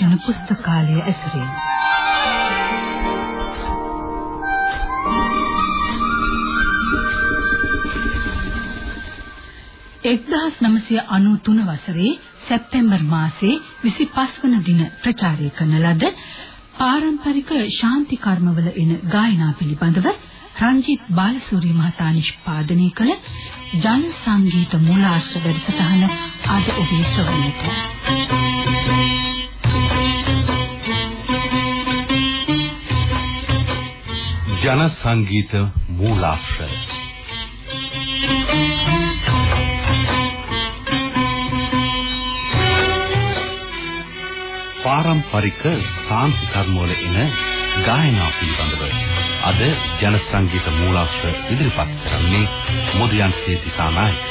සංරක්ෂණ පුස්තකාලය ඇසුරින් එක්දහස් නමසය අනු තුන වසරේ සැප්තැම්බර් මාසයේ විසි පස්වන දින ප්‍රචාරය කරන ලද පාරම්පරික ශාන්ති කර්මවල එන ගායනා පිළිබඳව රංජිත් බාලසූරිය මහතා නිෂ්පාදනය කළ ජන සංගීත මූලාශ්‍ර වැඩසටහන අද ඔබේ සවනට. සංගීත මූලාශ්‍ර පාරම්පරික සාන්ති කර්මවල එන ගායනා පිළිබඳව අද ජන සංගීත මූලාශ්‍ර ඉදිරිපත් කරන්නේ මුදියන් සේතිසා නායක.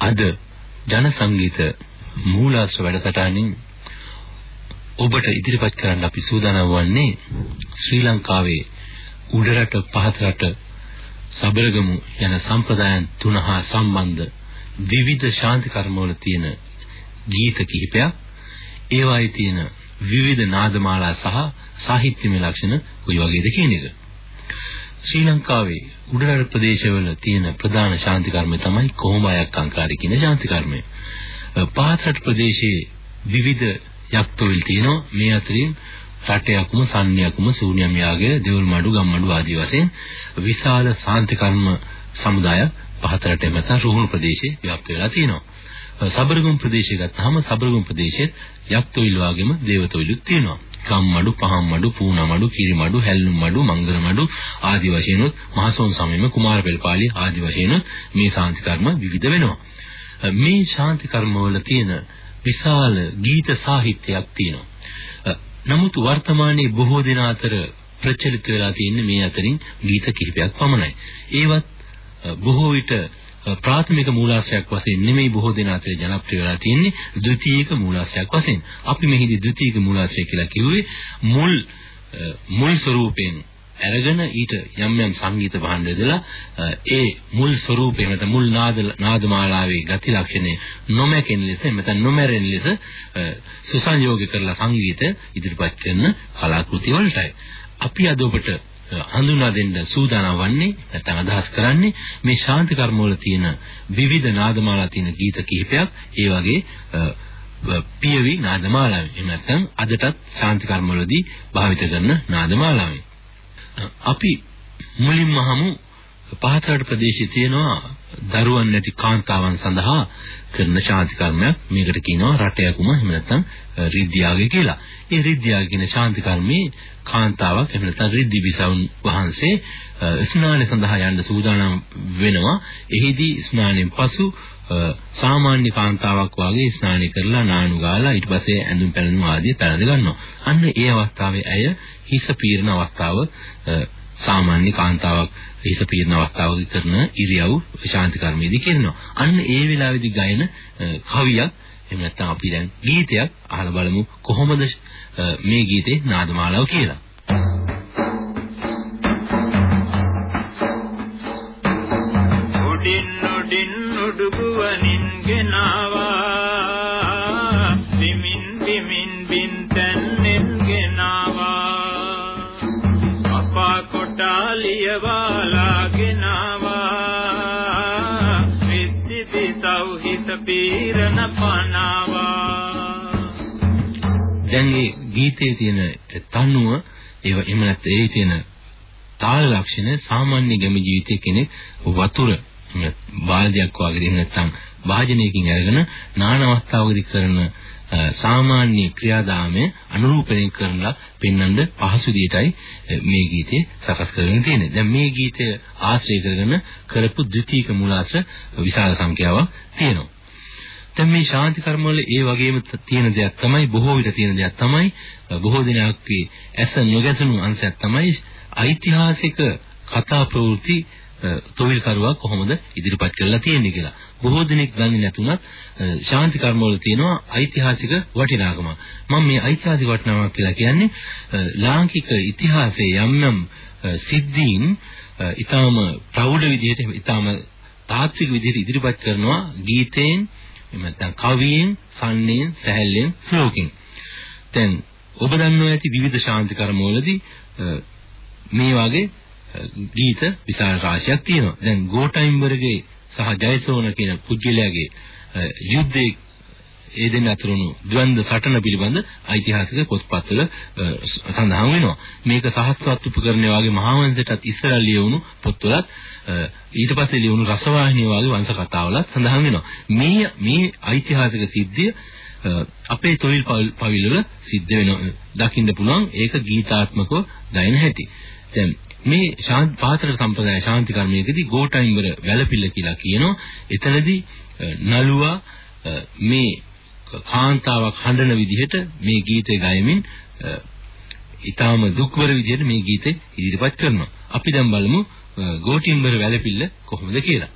අද ජන සංගීත මූලාශ්‍ර වැඩසටහනින් ඔබට ඉදිරිපත් කරන්න අපි සූදානම් වන්නේ ශ්‍රී ලංකාවේ උඩරට පහතරට සබරගමු යන සම්ප්‍රදායන් තුන හා සම්බන්ධ විවිධ ශාන්ති කර්මවල තියෙන ගීත කිහිපයක් ඒවායේ තියෙන විවිධ නාදමාලා සහ සාහිත්‍යමය ලක්ෂණ කොයි වගේද කියන එක. ශ්‍රී ලංකාවේ උඩරට ප්‍රදේශවල තියෙන ප්‍රධාන ශාන්ති කර්මය තමයි කොහොඹයක් අංකාරී කියන ශාන්ති කර්මය. පහතරට ප්‍රදේශයේ විවිධ යක්තොවිල් තියෙනවා. මේ අතරින් රටයක්ම සන්නියක්ම ශූන්‍යම් යාගය දෙවල් මඩු ගම්මඩු ආදී වශයෙන් විශාල ශාන්ති කර්ම සමුදායක් පහතරට එමෙත රුහුණු ප්‍රදේශයේ ව්‍යාප්ත වෙලා තියෙනවා. සබරගම් ප්‍රදේශය ගත්තාම සබරගම් ප්‍රදේශයේ යක්තොයිල් වගේම දේවතොයිලුත් තියෙනවා. කම්මඩු පහම්මඩු පූනමඩු කිරිමඩු හැල්ලුම්මඩු මංගලමඩු ආදී වශයෙන් උත් මහසොන් සමයේම කුමාරපෙළපාලි ආදී වශයෙන් මේ ශාන්ති කර්ම විවිධ වෙනවා. මේ ශාන්ති කර්මවල තියෙන විශාල ගීත සාහිත්‍යයක් තියෙනවා. නමුත් වර්තමානයේ බොහෝ දෙනා අතර ප්‍රචලිත වෙලා තියෙන්නේ මේ අතරින් ගීත කිහිපයක් පමණයි. ඒවත් බොහෝ විට ප්‍රාථමික මූලාශ්‍රයක් වශයෙන් නෙමෙයි බොහෝ දෙනා අතර ජනප්‍රිය වෙලා තියෙන්නේ ද්විතීයික මූලාශ්‍රයක් වශයෙන්. අපි මෙහිදී ද්විතීයික මූලාශ්‍රය කියලා කිව්වේ මුල් මුල් ස්වරූපයෙන් අරගෙන ඊට යම් යම් සංගීත භාණ්ඩ යදලා ඒ මුල් ස්වරූපේ නැත්නම් මුල් නාද නාදමාලාවේ ගති ලක්ෂණය නොමැකෙන ලෙස නැත්නම් නොමැරෙන ලෙස සුසංයෝග කරලා සංගීත ඉදිරිපත් කරන කලාකෘති වලටයි. අපි අද ඔබට හඳුනා දෙන්න සූදානම් වන්නේ නැත්නම් අදහස් කරන්නේ මේ ශාන්ති කර්ම වල තියෙන විවිධ නාදමාලා තියෙන ගීත කිහිපයක් ඒ වගේ පියවි නාදමාලාවෙන් එහෙම නැත්නම් අදටත් ශාන්ති කර්ම වලදී භාවිත කරන නාදමාලාවෙන් අපි මුලින්ම අහමු පහතරට ප්‍රදේශයේ තියෙනවා දරුවන් නැති කාන්තාවන් සඳහා කරන ශාන්ති කර්මයක් මේකට කියනවා රටයකුම එහෙම නැත්නම් රිද්දියාගේ කියලා. ඒ රිද්දියාගේ කියන ශාන්ති කර්මයේ කාන්තාවක් එහෙම නැත්නම් රිද්දි බිසවුන් වහන්සේ ස්නානය සඳහා යන්න සූදානම් වෙනවා. එහිදී ස්නානයෙන් පසු සාමාන්‍ය කාන්තාවක් වාගේ ස්නානය කරලා නානු ගාලා ඊට පස්සේ ඇඳුම් පැළඳුම් ආදී පැළඳ ගන්නවා. අන්න ඒ අවස්ථාවේ ඇය හිස පීරන අවස්ථාව සාමාන්‍ය කාන්තාවක් හිස පීරන අවස්ථාවක කරන ඉරියව් ශාන්ති කර්මයේදී කරනවා. අන්න ඒ වෙලාවේදී ගයන කවියක් එහෙම නැත්නම් අපි දැන් ගීතයක් අහලා බලමු කොහොමද මේ ගීතේ නාදමාලාව කියලා. කොටාලිය වාලා ගෙනාවා විද්දිති සෞහිත පීරන පනාවා. දැන් මේ ගීතයේ තියෙන තනුව ඒව එහෙම නැත්නම් ඒ තියෙන තාල ලක්ෂණ සාමාන්‍ය ගම ජීවිතයේ කෙනෙක් වතුර බාල්දියක් වගේ එහෙම නැත්නම් වාජනයකින් අරගෙන නාන අවස්ථාවකදී කරන සාමාන්‍ය ක්‍රියාදාමය අනුරූපණය කරලා පෙන්වන්න පහසු විදියටයි මේ ගීතේ සකස් කරගෙන තියෙන්නේ. දැන් මේ ගීතය ආශ්‍රය කරගෙන කරපු ද්විතීක මූලාශ්‍ර විශාල සංඛ්‍යාවක් තියෙනවා. දැන් මේ ශාන්ති කර්ම වල ඒ වගේම තියෙන දෙයක් තමයි බොහෝ විට තියෙන දෙයක් තමයි බොහෝ දිනක්ගේ ඇස නොගැසුණු අංශයක් තමයි ඓතිහාසික කතා ප්‍රවෘත්ති තොවිල්කරුවා කොහොමද ඉදිරිපත් කරලා තියෙන්නේ කියලා. බොහෝ දෙනෙක් දන්නේ නැතුණත් ශාන්ති කර්මවල තියෙනවා ඓතිහාසික වටිනාකම. මම මේ ඓතිහාසික වටිනාකම කියලා කියන්නේ ලාංකික ඉතිහාසයේ යම් යම් සිද්ධීන් ඊටාම ප්‍රෞಢ විදිහට ඊටාම තාත්වික විදිහට ඉදිරිපත් කරනවා ගීතයෙන් එහෙම නැත්නම් කවියෙන්, සම්නෙන්, සැහැල්ලෙන්, ශ්ලෝකෙන්. දැන් ඔබ දන්නවා ඇති විවිධ ශාන්ති කර්මවලදී මේ වගේ ගීත විශාල රාශියක් තියෙනවා. දැන් ගෝඨයිම්බර්ගේ සහ ජයසෝන කියන පුජ්‍යලයාගේ යුද්ධයේ ඒ දෙන්න අතරුණු ද්වන්ද සටන පිළිබඳ ඓතිහාසික පොත්පත්වල සඳහන් වෙනවා. මේක සහස්වත් උපකරණය වගේ මහාවංශයටත් ඉස්සරහ ලියවුණු පොත්වලත් ඊට පස්සේ ලියවුණු රසවාහිනිය වගේ වංශ කතාවලත් සඳහන් වෙනවා. මේ මේ ఐතිහාසික සිද්ධිය අපේ තොවිල් පවිල්වල සිද්ධ වෙන දකින්න පුළුවන් ඒක ගීතාත්මකව ගයන හැටි. දැන් මේ ශාන්ති පාතර සම්ප්‍රදාය ශාන්ති කර්මයේදී ගෝඨයිම්බර වැළපිල්ල කියලා කියනවා. එතනදී නළුවා මේ කාන්තාවක් හඬන විදිහට මේ ගීතය ගයමින් ඊටාම දුක්වර විදිහට මේ ගීතේ ඉදිරිපත් කරනවා. අපි දැන් බලමු ගෝඨිම්බර වැළපිල්ල කොහොමද කියලා.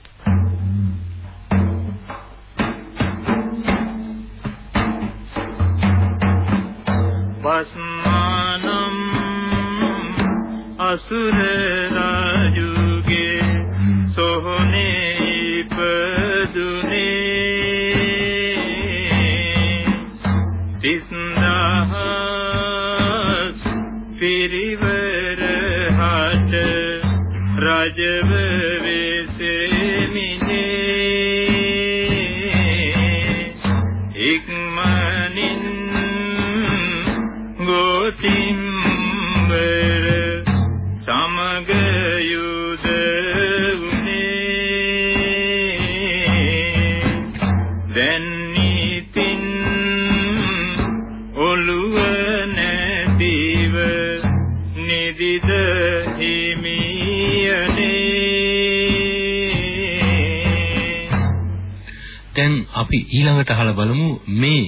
අපි ඊළඟට අහලා බලමු මේ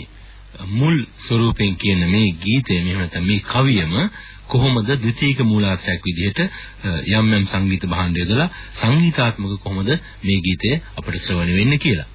මුල් ස්වරූපයෙන් කියන මේ ගීතය මෙහෙම නැත්නම් මේ කවියම කොහොමද ද්විතීයික මූලාශ්‍රයක් විදිහට යම් යම් සංගීත භාණ්ඩ යොදලා සංගීතාත්මක කොහොමද මේ ගීතය අපට ශ්‍රවණය වෙන්නේ කියලා.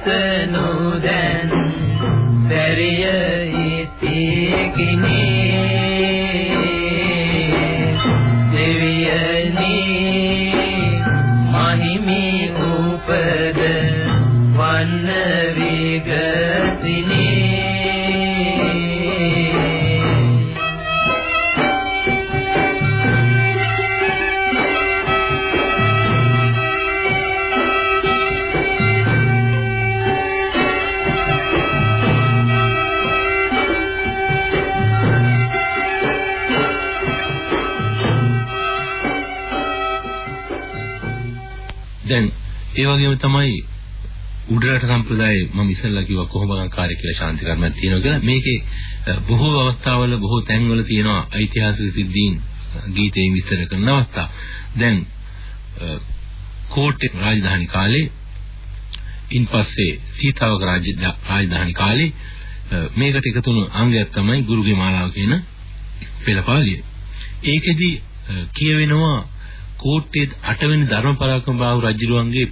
ඉවසනු දැන් සැරිය ඉතිකිනේ දෙවියනි මහිමි උපද වන්න විගතිනේ. ඒ වගේම තමයි උඩරට සම්ප්‍රදායේ මම ඉස්සෙල්ලා කිව්වා කොහොමගංකාරය කියලා ශාන්ති කර්මයක් තියෙනවා කියලා. මේකේ අ, බොහෝ අවස්ථාවල බොහෝ තැන්වල තියෙනවා ඓතිහාසික සිද්ධීන් අ, ගීතයෙන් විස්තර කරන අවස්ථා. දැන් අ, කෝට්ටේ රාජධානි කාලේ ඉන්පස්සේ සීතාවක රාජ්‍ය රාජධානි කාලේ අ, මේකට එකතු වුණු අංගයක් තමයි ගුරුගේ මාලාව කියන පෙළපාලිය. ඒකෙදි අ, කියවෙනවා කෝට්ටේ 8 වෙනි ධර්ම පරාක්‍රම බාහු රජුරුවන්ගේ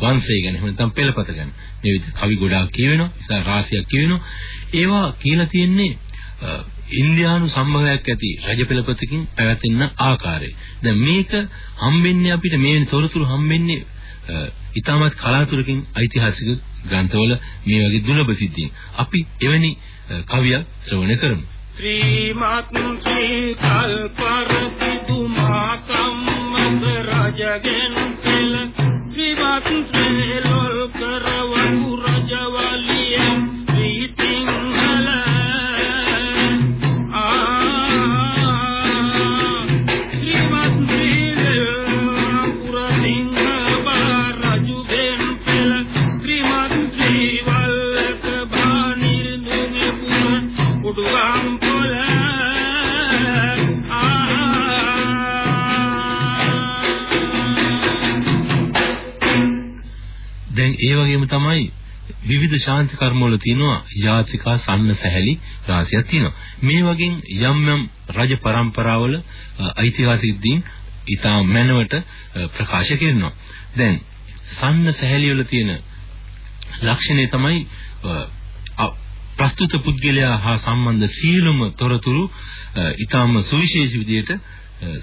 වංශය ගැන එහෙම නැත්නම් පෙළපත ගැන. මේ විදිහට කවි ගොඩාක් කියවෙනවා ඉතින් රාශියක් කියවෙනවා. ඒවා කියලා තියෙන්නේ අ, ඉන්දියානු සම්භවයක් ඇති රජ පෙළපතකින් පැවැතෙන ආකාරය. දැන් මේක හම්බෙන්නේ අපිට මේ වෙන තොරතුරු හම්බෙන්නේ අ, ඊටමත් කලාතුරකින් ඓතිහාසික ග්‍රන්ථවල මේ වගේ දුර්ලභ සිද්ධීන් අපි එවැනි අ, කවියක් ශ්‍රවණය කරමු. ශ්‍රීමත් ශ්‍රී කල්පරති තුමා කම්මද රජගෙන් පෙළ ශාන්ති කර්මවල තියෙනවා යාචිකා සම්න සැහැලි රාශියක් තියෙනවා. මේ වගේ යම් යම් රජ પરම්පරාවල අ, ඓතිහාසික දීන් ඊටා මැනවට අ, ප්‍රකාශ කරනවා. දැන් සම්න සැහැලි වල තියෙන ලක්ෂණය තමයි අ, අ, ප්‍රස්තුත පුද්ගලයා හා සම්බන්ධ සියලුම තොරතුරු අ, ඊටාම සුවිශේෂී විදිහට අ,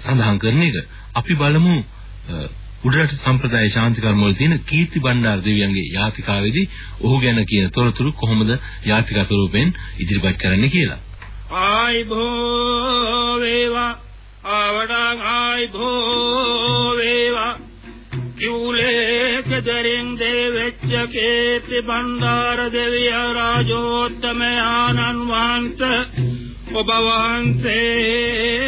සඳහන් කරන එක. අපි බලමු අ, උඩරට සම්ප්‍රදාය ශාන්ති කර්ම වල තියෙන කීර්ති බණ්ඩාර දෙවියන්ගේ යාතිකාවේදී ඔහු ගැන කියන තොරතුරු කොහොමද යාතිකා ස්වරූපයෙන් ඉදිරිපත් කරන්නේ කියලා. ආයි භෝ වේවා ආවඩං ආයි භෝ වේවා කිව්ලේ කදරින් දෙවෙච්ච කේති බණ්ඩාර දෙවිය රාජෝත්තම ආනන් වහන්සේ ඔබ වහන්සේ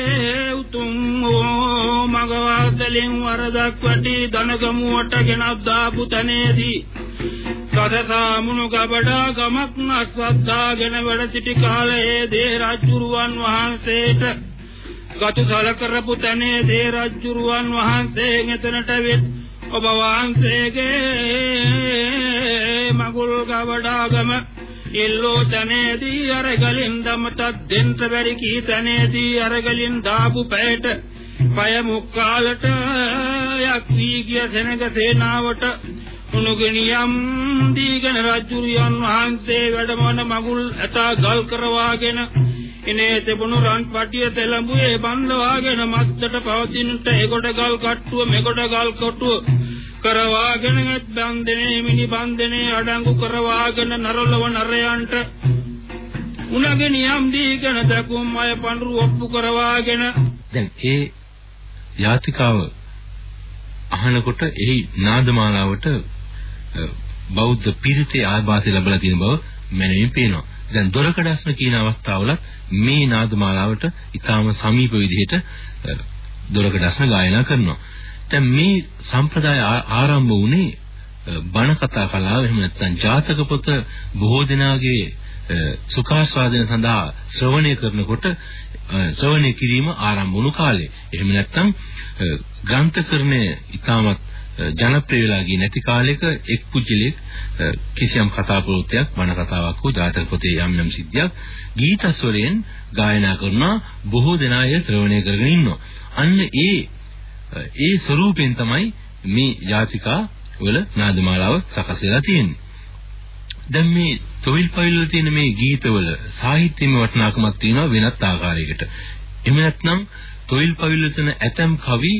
උතුම් වූ මගවර්තලින් වරදක් වටි දනගමුවට ගෙනත් දාපු තනේදී සදසාමුණු ගබඩා ගමක් නස්වත්තාගෙන වැඩ සිටි කාලයේ දේ රජුරුවන් වහන්සේට ගතු සල කරපු තැනේ දේ රජුරුවන් වහන්සේ එතනට වෙත් ඔබ වහන්සේගේ මගුල් ගබඩා ගම එල්ලෝ තැනේදී අරගලින් දමටත් දෙන්න බැරි කී තැනේදී අරගලින් දාපු පැයට පය මුක්කාලට යක් වී ගිය සෙනග සේනාවට උණුගෙනියම් දීගෙන රජුරියන් වහන්සේ වැඩමවන මගුල් ඇතා ගල් කරවාගෙන ඉනේ තිබුණු රන් පටිය තෙලඹුවේ බන්දවාගෙන මත්තට පවතිනට එගොඩ ගල් කට්ටුව මෙගොඩ ගල් කට්ටුව කරවාගෙන එත් බන්දනේ මිනි බන්දනේ අඩංගු කරවාගෙන නරලව නරයන්ට උණගෙනියම් දීගෙන දකුම් අය පඳුරු ඔප්පු කරවාගෙන දැන් ඒ යාතිකාව අහනකොට එහි නාදමාලාවට අ, බෞද්ධ පිරිතේ ආభాසය ලැබලා තියෙන බව මැනවින් පේනවා. දැන් දොරකඩස්න කියන අවස්ථාවලත් මේ නාදමාලාවට ඊටාම සමීප විදිහට අ, දොරකඩස්න ගායනා කරනවා. දැන් මේ සම්ප්‍රදාය ආ- ආරම්භ වුණේ අ, බණ කතා කලාව එහෙම නැත්නම් ජාතක පොත බොහෝ දෙනාගේ අ, සුඛාස්වාදන සඳහා ශ්‍රවණය කරනකොට අ, ශ්‍රවණය කිරීම ආරම්භ වුණු කාලේ. එහෙම නැත්නම් අ, ග්‍රන්ථකරණය ඉතාමත් අ, ජනප්‍රිය වෙලා ගිය නැති කාලයක එක් පුජ්‍යලෙක් අ, කිසියම් කතා ප්‍රවෘත්තියක් බණ කතාවක් හෝ ජාතක පොතේ යම් යම් සිද්ධියක් ගීත ස්වරයෙන් ගායනා කරනවා බොහෝ දෙනා එය ශ්‍රවණය කරගෙන ඉන්නවා. අන්න ඒ අ, ඒ ස්වරූපයෙන් තමයි මේ යාතිකා වල නාදමාලාව සකස් වෙලා තියෙන්නේ. දැන් මේ තොවිල් පවිල් වල තියෙන මේ ගීතවල සාහිත්‍යමය වටිනාකමක් තියෙනවා වෙනත් ආකාරයකට. එහෙම නැත්නම් තොවිල් පවිල් වල තියෙන ඇතම් කවි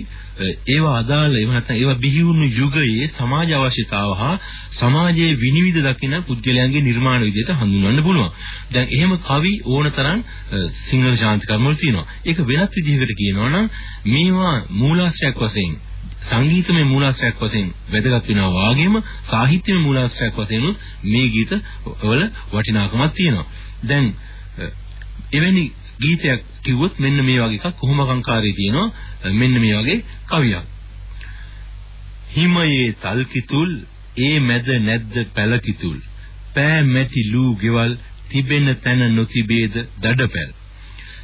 ඒවා අදාළ එහෙම නැත්නම් ඒවා බිහි වුණු යුගයේ සමාජ අවශ්‍යතාව හා සමාජයේ විනිවිද දකින පුද්ගලයන්ගේ නිර්මාණ විදිහට හඳුන්වන්න පුළුවන්. දැන් එහෙම කවි ඕනතරම් සිංහල ශාන්ති කර්ම වල තියෙනවා. ඒක වෙනත් විදිහකට කියනවා නම් මේවා මූලාශ්‍රයක් වශයෙන් සංගීතමය මූලාශ්‍රයක් වශයෙන් වැදගත් වෙනවා වාගේම සාහිත්‍යමය මූලාශ්‍රයක් වශයෙන් මේ ගීත වල වටිනාකමක් තියෙනවා. දැන් එවැනි ගීතයක් කිව්වොත් මෙන්න මේ වගේ එකක් කොහොම කංකාරී තියෙනවා මෙන්න මේ වගේ කවියක්. හිමයේ තල්කිතුල් ඒ මැද නැද්ද පැලකිතුල් පෑ මැටි ලූ ගෙවල් තිබෙන තැන නොතිබේද දඩපැල්.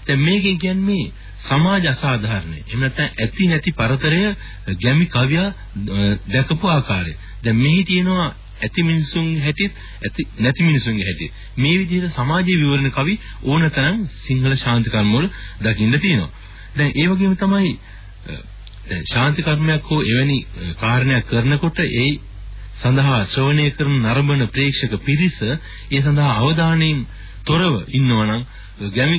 දැන් මේකෙන් කියන්නේ සමාජ අසාධාරණයි. එහෙම නැත්නම් ඇති නැති පරතරය ගැමි කවියා දැකපු ආකාරය. දැන් මෙහි තියෙනවා ඇති මිනිසුන් හැටිත් ඇති නැති මිනිසුන්ගේ හැටිත් මේ විදිහට සමාජීය විවරණ කවි ඕනතරම් සිංහල ශාන්ති කර්ම වල දකින්න තියෙනවා. දැන් ඒ වගේම තමයි දැන් ශාන්ති කර්මයක් හෝ එවැනි කාරණයක් කරනකොට ඒ සඳහා ශ්‍රවණය කරන නරඹන ප්‍රේක්ෂක පිරිස ඒ සඳහා අවධානයෙන් තොරව ඉන්නවනම් ගැමි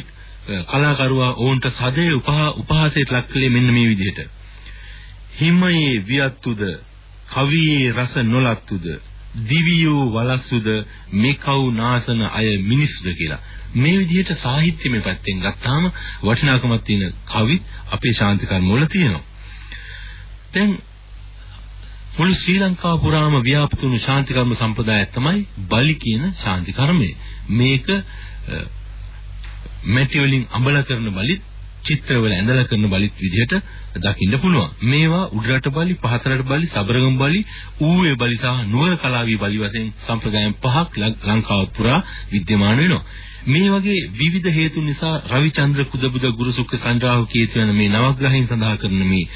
කලාකරුවා ඔවුන්ට සදේ උපහාසයට ලක් කළේ මෙන්න මේ විදිහට. හිමයේ වියත්තුද කවියේ රස නොලත්තුද දිවියෝ වලස්සුද මේකව් නාසන අය මිනිස්සුද කියලා. මේ විදිහට සාහිත්‍යමය පැත්තෙන් ගත්තාම වටිනාකමක් තියෙන කවි අපේ ශාන්ති කර්ම වල තියෙනවා. දැන් මුළු ශ්‍රී ලංකාව පුරාම ව්‍යාප්ත වුණු ශාන්ති කර්ම සම්ප්‍රදායක් තමයි බලි කියන ශාන්ති කර්මය. මේක මැටි වලින් අඹල කරන බලිත් චිත්‍රවල ඇඳලා කරන බලිත් විදිහට දකින්න පුළුවන්. මේවා උඩරට බලි, පහතරට බලි, සබරගම් බලි, ඌවේ බලි සහ නුවර කලාවී බලි වශයෙන් සම්ප්‍රදායන් පහක් ලංකාව පුරා විද්‍යමාන වෙනවා. මේ වගේ විවිධ හේතු නිසා රවිචන්ද්‍ර කුදබුද ගුරුසුක්ක සංජාව කීතු වෙන මේ නවග්‍රහයන් සඳහා කරන මේ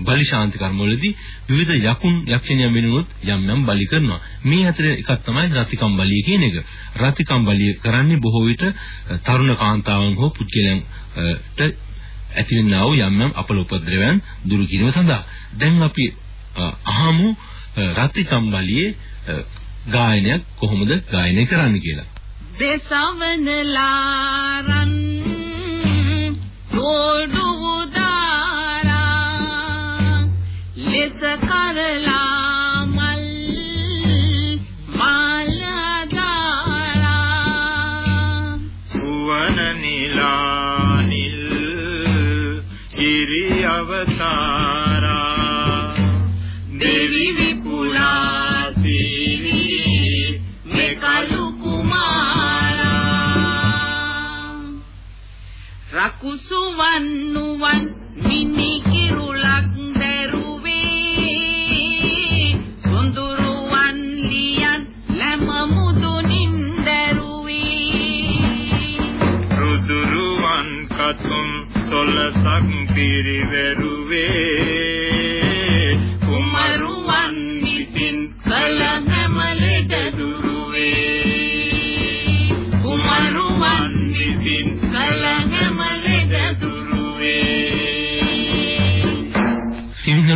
බලි ශාන්ති කර්මවලදී විවිධ යකුන් යක්ෂණියන් වෙනුනොත් යම් යම් බලි කරනවා. මේ අතර එකක් තමයි රතිකම් බලිය කියන එක. රතිකම් බලිය කරන්නේ බොහෝ විට තරුණ කාන්තාවන් හෝ පුද්ගලයන්ට ඇතිවෙනා වූ යම් යම් අපල උපද්‍රවයන් දුරු කිරීම සඳහා. දැන් අපි අහමු රතිකම් බලියේ ගායනයක් කොහොමද ගායනය කරන්න කියලා. දෙසවනලාරන් තෝඩු අවතාරා දෙවි විපුලා සීවි මෙකලු රකුසු වන්නුවන් මිනි කිරුලක් දැරුවේ සොඳුරුවන් ලියන් ලැම මුදුනින් දැරුවේ රුදුරුවන් කතුම් සොලසක් පිරිවැරුවේ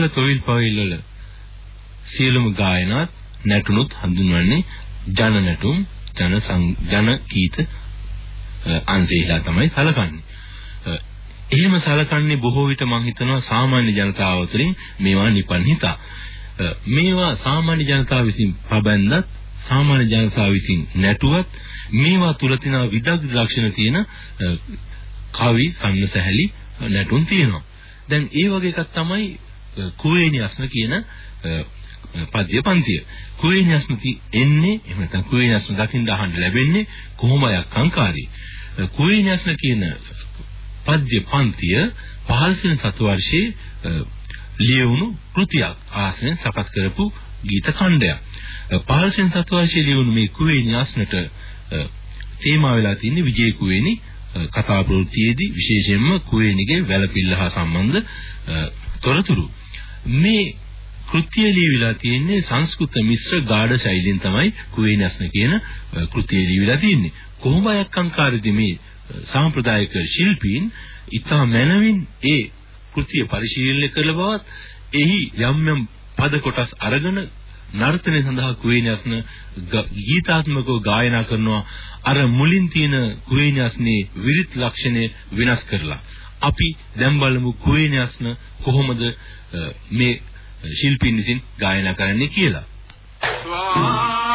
සිංහල තොවිල් පවිල් වල සියලුම ගායනාත් නැටුනුත් හඳුන්වන්නේ ජන නැටුම් ජන ජන ගීත අංශයලා තමයි සැලකන්නේ. එහෙම සැලකන්නේ බොහෝ විට මම හිතනවා සාමාන්‍ය ජනතාව අතරින් මේවා නිපන් හිතා. මේවා සාමාන්‍ය ජනතාව විසින් පබන්දත් සාමාන්‍ය ජනතාව විසින් නැටුවත් මේවා තුල තියෙන විදග්ධ ලක්ෂණ තියෙන කවි සම්නසහැලි නැටුම් තියෙනවා. දැන් ඒ වගේ එකක් තමයි කුවේණි අස්න කියන පද්‍ය පන්තිය. කුවේණි අස්නති එන්නේ එහෙම නැත්නම් කුවේණි අස්න දකින්න අහන්න ලැබෙන්නේ කොහොමයක් අංකාරී. කුවේණි අස්න කියන පද්‍ය පන්තිය 15 වෙනි සතු වර්ෂයේ ලියවුණු කෘතියක් ආසනෙන් සකස් කරපු ගීත ඛණ්ඩයක්. 15 වෙනි සතු වර්ෂයේ ලියවුණු මේ කුවේණි අස්නට තේමා වෙලා තින්නේ විජේ කුවේණි කතා ප්‍රවෘත්තියේදී විශේෂයෙන්ම කුවේණිගේ වැළපිල්ල හා සම්බන්ධ තොරතුරු. මේ කෘතිය ලියවිලා තියෙන්නේ සංස්කෘත මිශ්‍ර ගාඩ ශෛලියෙන් තමයි කුවේණස්න කියන කෘතිය ලියවිලා තියෙන්නේ. කොහොමයක් අංකාරදී මේ සාම්ප්‍රදායික ශිල්පීන් ඉතා මනවින් ඒ කෘතිය පරිශීලනය කළ බවත් එහි යම් යම් පද කොටස් අරගෙන නර්තනය සඳහා කුවේණියස්න ගීතාත්මකව ගායනා කරනවා අර මුලින් තියෙන කුවේණියස්නේ විරිත් ලක්ෂණය වෙනස් කරලා අපි දැන් බලමු කුවේණියස්න කොහොමද මේ ශිල්පීන් විසින් ගායනා කරන්නේ කියලා. ශ්‍රී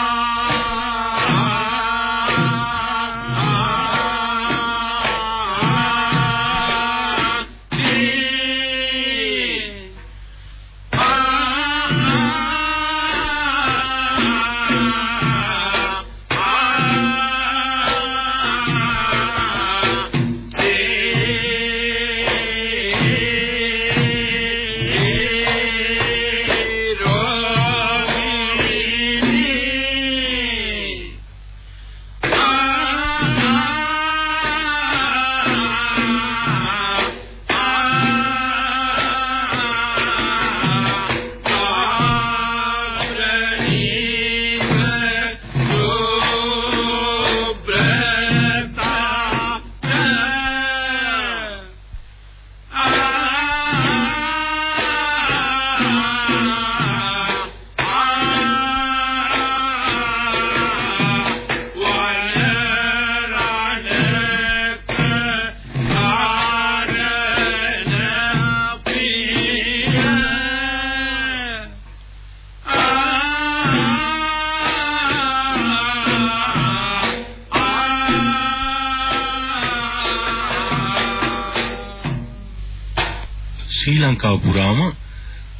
ලංකාව පුරාම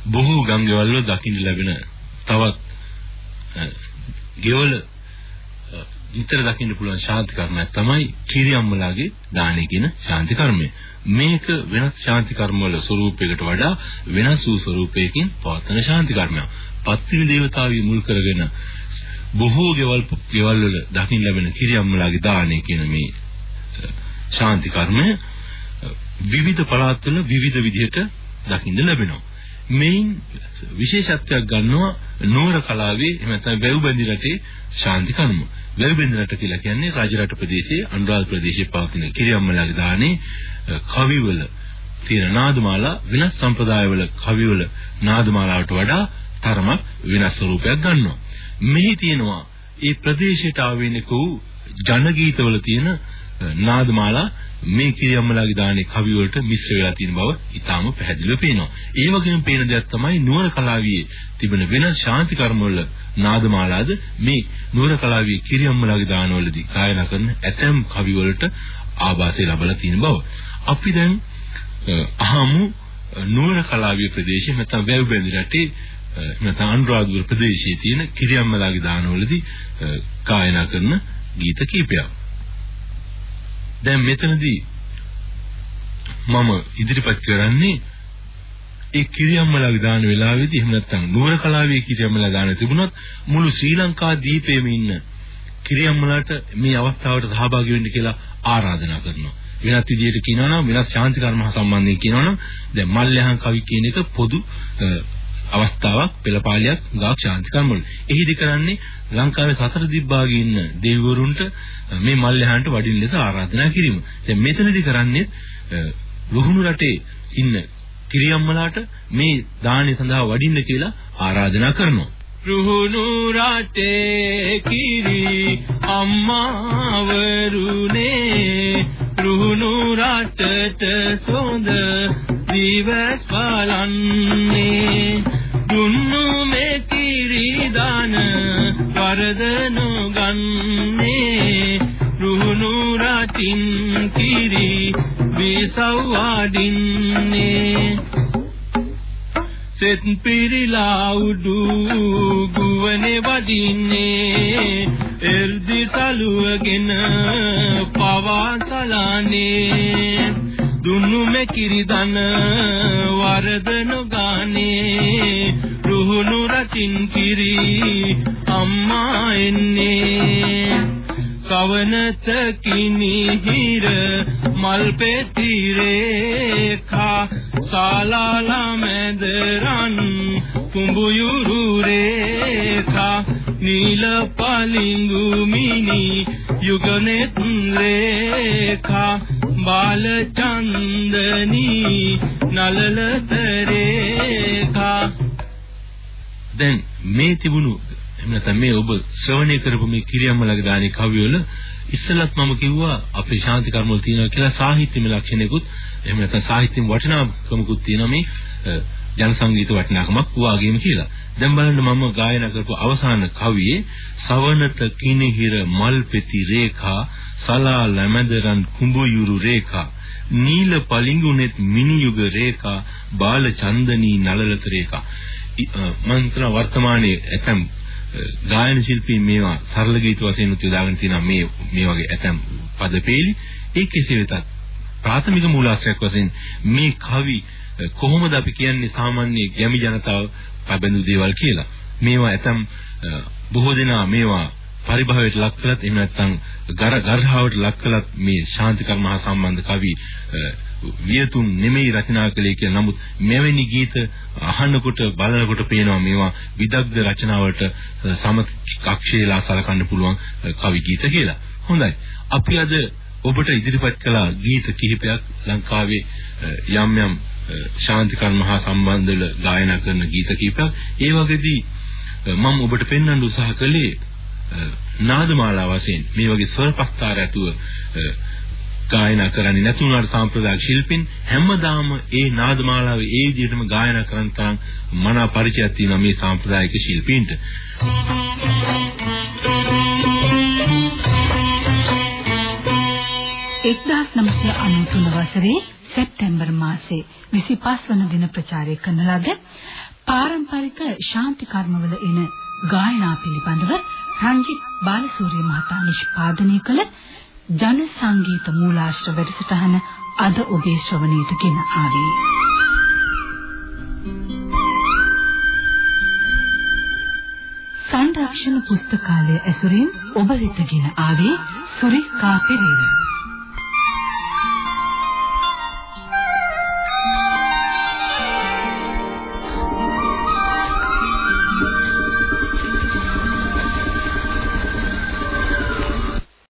බොහෝ ගම්ගෙවල් වල දකින්න ලැබෙන තවත් ගෙවල විතර දකින්න පුළුවන් ශාන්ති කර්මයක් තමයි කිරියම්මලාගේ දානය කියන ශාන්ති කර්මය. මේක වෙනත් ශාන්ති කර්ම වල ස්වරූපයකට වඩා වෙනස් වූ ස්වරූපයකින් පවත්වන ශාන්ති කර්මයක්. පත්තිනි දේවතාවිය මුල් කරගෙන බොහෝ ගෙවල් ගෙවල් වල දකින්න ලැබෙන කිරියම්මලාගේ දානය කියන මේ ශාන්ති කර්මය විවිධ පළාත්වල විවිධ විදිහට දකින්න ලැබෙනවා. මේන් විශේෂත්වයක් ගන්නවා නෝර කලාවේ එහෙම නැත්නම් වැව් බැඳි රටේ ශාන්ති කර්ම. වැව් බැඳි රට කියලා කියන්නේ රාජරට ප්‍රදේශයේ අනුරාධ ප්‍රදේශයේ පවතින කිරියම්මලාගේ දානේ කවිවල තියෙන නාදමාලා වෙනස් සම්ප්‍රදායවල කවිවල නාදමාලාවට වඩා තරමක් වෙනස් ස්වරූපයක් ගන්නවා. මෙහි තියෙනවා ඒ ප්‍රදේශයට ආවෙනික වූ ජන ගීතවල තියෙන නාදමාලා මේ කිරියම්මලාගේ දානේ කවි වලට මිශ්‍ර වෙලා තියෙන බව ඉතාම පැහැදිලිව පේනවා. ඒ වගේම පේන දෙයක් තමයි නුවර කලාවේ තිබෙන වෙනස් ශාන්ති කර්ම වල නාදමාලාද මේ නුවර කලාවේ කිරියම්මලාගේ දානවලදී ගායනා කරන ඇතැම් කවි වලට ආభాසය ලැබලා තියෙන බව. අපි දැන් අහමු නුවර කලාවේ ප්‍රදේශයේ නැත්නම් වැව් බැඳි රටේ නැත්නම් අනුරාධපුර ප්‍රදේශයේ තියෙන කිරියම්මලාගේ දානවලදී ගායනා කරන ගීත කීපයක්. දැන් මෙතනදී මම ඉදිරිපත් කරන්නේ ඒ කිරියම්මලාගේ දාන වෙලාවේදී එහෙම නැත්නම් නුවර කලාවේ කිරියම්මලා දාන තිබුණොත් මුළු ශ්‍රී ලංකා දීපේම ඉන්න කිරියම්මලාට මේ අවස්ථාවට සහභාගී වෙන්න කියලා ආරාධනා කරනවා. වෙනත් විදිහට කියනවා නම් වෙනත් ශාන්ති කර්ම හා සම්බන්ධයෙන් කියනවා නම් දැන් මල්යහන් කවි කියන එක පොදු අවස්ථාවක් පෙළපාලියක් ගාක් ශාන්ති කර්ම වල. එහිදි කරන්නේ ලංකාවේ සතර දිබ්බාගේ ඉන්න දෙවිවරුන්ට මේ මල්යහන්ට වඩින්න ලෙස ආරාධනා කිරීම. දැන් මෙතනදි කරන්නේ රුහුණු රටේ ඉන්න කිරියම්මලාට මේ දානය සඳහා වඩින්න කියලා ආරාධනා කරනවා. රුහුණු රටේ කිරි අම්මාවරුනේ රුහුණු රටට සොඳ දිවස් බලන්නේ වරදනු ගන්නේ රුහුණු රටින් කිරි විසව්වාඩින්නේ සෙත් පිරිලා උඩු ගුවනේ වදින්නේ. එර්දි සලුවගෙන පවාසලානේ දුන්නු මෙකිරි දන වරද නොගානේ රුහුණු රටින් කිරි අම්මා එන්නේ. සවනත කිනිහිර මල් පෙතිරේඛා සාලාලා මැදරන් කුඹුයුරු රේඛා නීල පලිංගු මිනි යුගනෙත් රේඛා බාල චන්දනී නලලත රේඛා දැන් මේ තිබුණු එහෙම නැත්නම් මේ ඔබ ශ්‍රවණය කරපු මේ කිරියම්මලගේ දානේ කවිවල ඉස්සෙල්ලත් මම කිව්වා අපේ ශාන්ති කර්ම වල තියෙනවා කියලා සාහිත්‍යමය ලක්ෂණයකුත් එහෙම නැත්නම් සාහිත්‍යම වටිනාකමකුත් තියෙනවා මේ ජන සංගීත වටිනාකමක් වාගේම කියලා. දැන් බලන්න මම ගායනා කරපු අවසාන කවියේ සවනත කිනිහිර මල් පෙති රේඛා සලා ලැමදරන් කුඹුයුරු රේඛා නීල පලිඟුනෙත් මිනියුග රේඛා බාල චන්දනී නලලත රේඛා මම හිතන වර්තමානයේ ඇතම් ගායන ශිල්පීන් මේවා සරල ගීත වශයෙන් උත්දාගෙන තියෙනවා. මේ මේ වගේ ඇතම් පදපේලි. ඒ කෙසේ වෙතත් ප්‍රාථමික මූලාශ්‍රයක් වශයෙන් මේ කවි කොහොමද අපි කියන්නේ සාමාන්‍ය ගැමි ජනතාව පබඳු දේවල් කියලා. මේවා ඇතම් බොහෝ දෙනා මේවා පරිභවයට ලක් කළත් එහෙම නැත්නම් ගර්හාවට ලක් කළත් මේ ශාන්තිකර්ම හා සම්බන්ධ කවි වියතුන් නෙමෙයි රචනා කළේ කියලා. නමුත් මෙවැනි ගීත අහනකොට බලනකොට පේනවා මේවා විදග්ධ රචනාවලට සම කක්ෂේලා සලකන්න පුළුවන් කවි ගීත කියලා. හොඳයි. අපි අද ඔබට ඉදිරිපත් කළ ගීත කිහිපයක් ලංකාවේ යම් යම් ශාන්තිකර්ම හා සම්බන්ධව ගායනා කරන ගීත කිහිපයක්. ඒ වගේදී මම ඔබට පෙන්වන්න උත්සාහ කළේ නාදමාලා වශයෙන් මේ වගේ ස්වරපස්තාර ඇතුව ගායනා කරන්නේ නැතුණාට සාම්ප්‍රදායික ශිල්පින් හැමදාම ඒ නාදමාලාවේ ඒ විදිහටම ගායනා කරන තරම් මනා පරිචයක් තියෙනවා මේ සාම්ප්‍රදායික ශිල්පීන්ට. එක්දහස් නමසය අනුතුන වසරේ සැප්තැම්බර් මාසේ 25 වන දින ප්‍රචාරය කරන ලද පාරම්පරික ශාන්ති කර්මවල එන ගායනා පිළිබඳව රංජිත් බාලසූරිය මහතා නිෂ්පාදනය කළ ජන සංගීත මූලාශ්‍ර වැඩසටහන අද ඔබේ ශ්‍රවණයට ගෙන ආවේ. සංරක්ෂණ පුස්තකාලය ඇසුරින් ඔබ වෙතගෙන ආවේ සුරිකා පෙරේරා